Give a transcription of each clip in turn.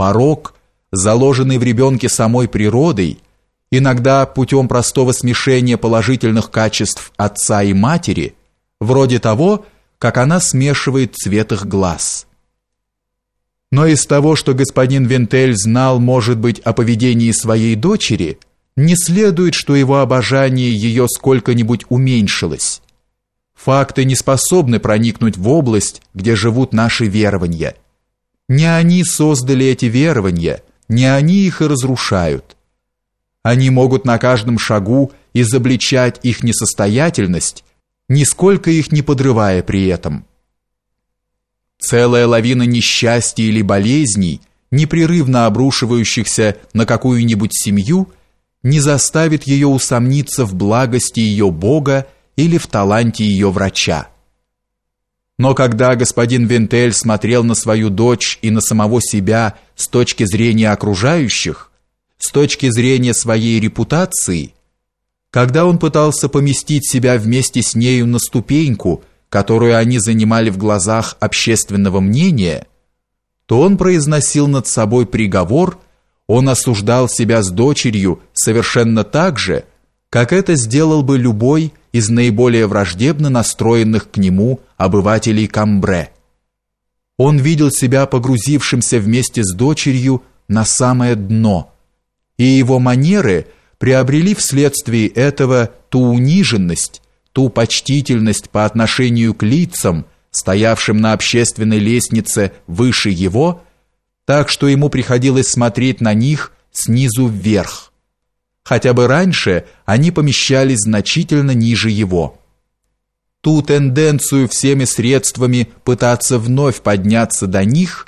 порок, заложенный в ребенке самой природой, иногда путем простого смешения положительных качеств отца и матери, вроде того, как она смешивает цвет их глаз. Но из того, что господин Вентель знал, может быть, о поведении своей дочери, не следует, что его обожание ее сколько-нибудь уменьшилось. Факты не способны проникнуть в область, где живут наши верования. Не они создали эти верования, не они их и разрушают. Они могут на каждом шагу изобличать их несостоятельность, нисколько их не подрывая при этом. Целая лавина несчастий или болезней, непрерывно обрушивающихся на какую-нибудь семью, не заставит ее усомниться в благости ее Бога или в таланте ее врача. Но когда господин Вентель смотрел на свою дочь и на самого себя с точки зрения окружающих, с точки зрения своей репутации, когда он пытался поместить себя вместе с нею на ступеньку, которую они занимали в глазах общественного мнения, то он произносил над собой приговор, он осуждал себя с дочерью совершенно так же, как это сделал бы любой из наиболее враждебно настроенных к нему обывателей Камбре. Он видел себя погрузившимся вместе с дочерью на самое дно, и его манеры приобрели вследствие этого ту униженность, ту почтительность по отношению к лицам, стоявшим на общественной лестнице выше его, так что ему приходилось смотреть на них снизу вверх хотя бы раньше они помещались значительно ниже его. Ту тенденцию всеми средствами пытаться вновь подняться до них,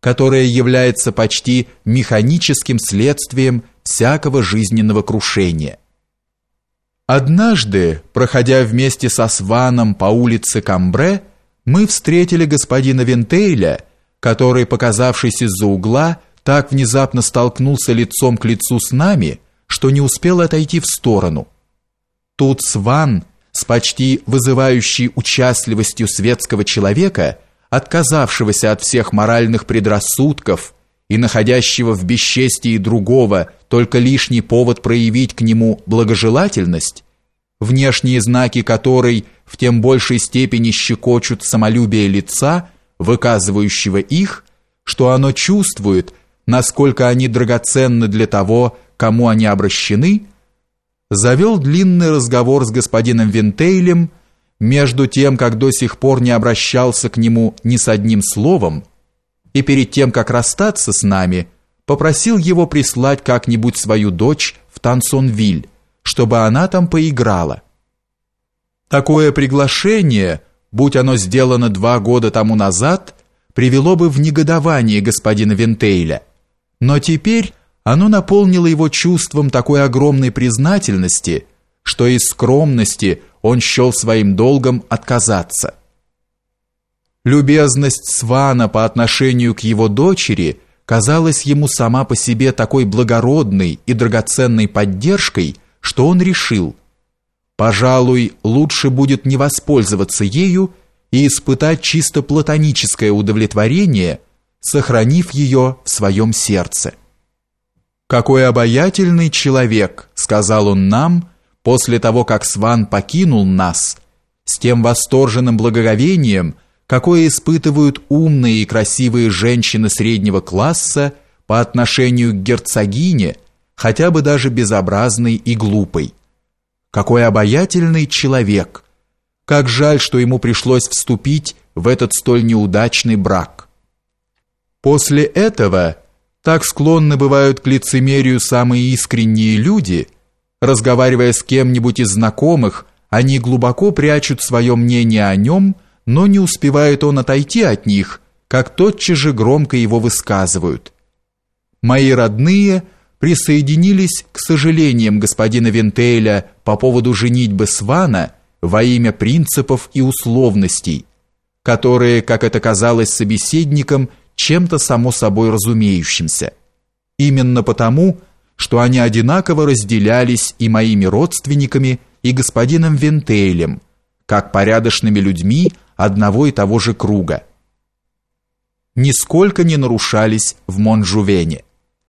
которая является почти механическим следствием всякого жизненного крушения. Однажды, проходя вместе со Сваном по улице Камбре, мы встретили господина Вентейля, который, показавшись из-за угла, так внезапно столкнулся лицом к лицу с нами, что не успел отойти в сторону. Тут Сван, с почти вызывающей участливостью светского человека, отказавшегося от всех моральных предрассудков и находящего в бесчестии другого только лишний повод проявить к нему благожелательность, внешние знаки которой в тем большей степени щекочут самолюбие лица, выказывающего их, что оно чувствует, насколько они драгоценны для того, кому они обращены, завел длинный разговор с господином Винтейлем, между тем, как до сих пор не обращался к нему ни с одним словом, и перед тем, как расстаться с нами, попросил его прислать как-нибудь свою дочь в Тансонвиль, чтобы она там поиграла. Такое приглашение, будь оно сделано два года тому назад, привело бы в негодование господина Вентейля. Но теперь оно наполнило его чувством такой огромной признательности, что из скромности он счел своим долгом отказаться. Любезность Свана по отношению к его дочери казалась ему сама по себе такой благородной и драгоценной поддержкой, что он решил, пожалуй, лучше будет не воспользоваться ею и испытать чисто платоническое удовлетворение, сохранив ее в своем сердце. «Какой обаятельный человек», — сказал он нам, после того, как Сван покинул нас, с тем восторженным благоговением, какое испытывают умные и красивые женщины среднего класса по отношению к герцогине, хотя бы даже безобразной и глупой. Какой обаятельный человек! Как жаль, что ему пришлось вступить в этот столь неудачный брак. После этого так склонны бывают к лицемерию самые искренние люди, разговаривая с кем-нибудь из знакомых, они глубоко прячут свое мнение о нем, но не успевает он отойти от них, как тотчас же громко его высказывают. Мои родные присоединились к сожалениям господина Вентейля по поводу женитьбы Свана во имя принципов и условностей, которые, как это казалось собеседникам, чем-то само собой разумеющимся. Именно потому, что они одинаково разделялись и моими родственниками, и господином Вентейлем, как порядочными людьми одного и того же круга. нисколько не нарушались в Монжувене.